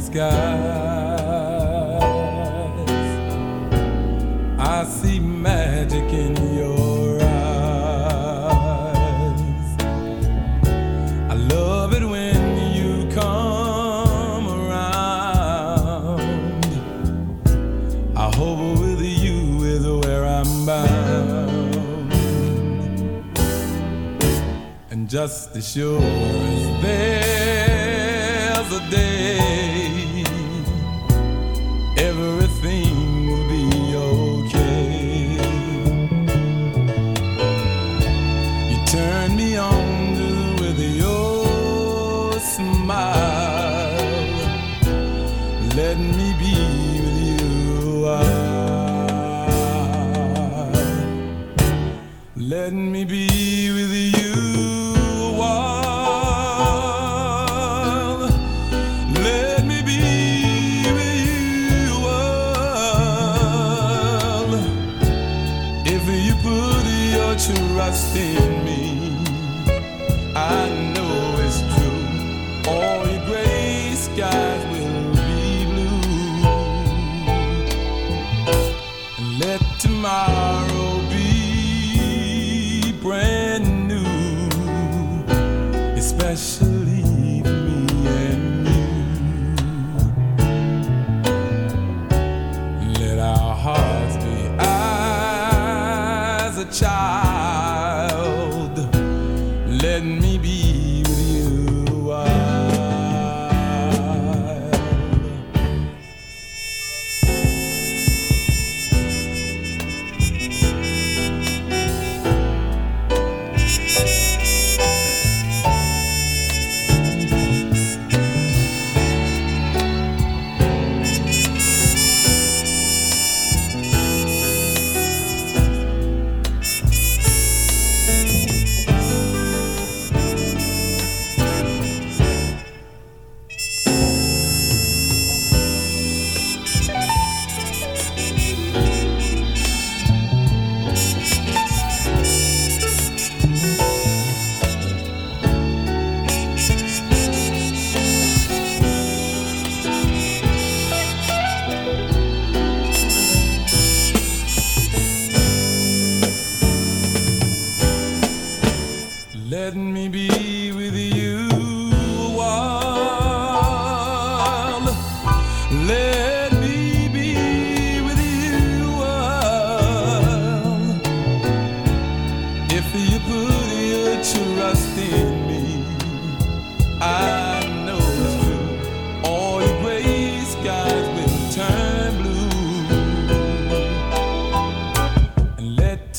skies. I see magic in your eyes. I love it when you come around. I hope with you is where I'm bound. And just as sure as there's Let me be with you a while. Let me be with you a while. If you put your trust in me, I special.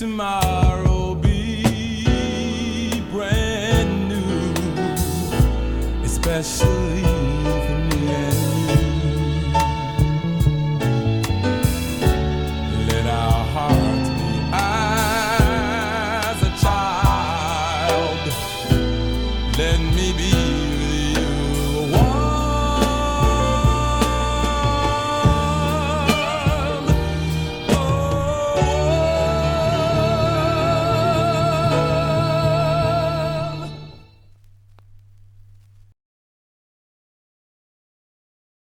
tomorrow be brand new, especially.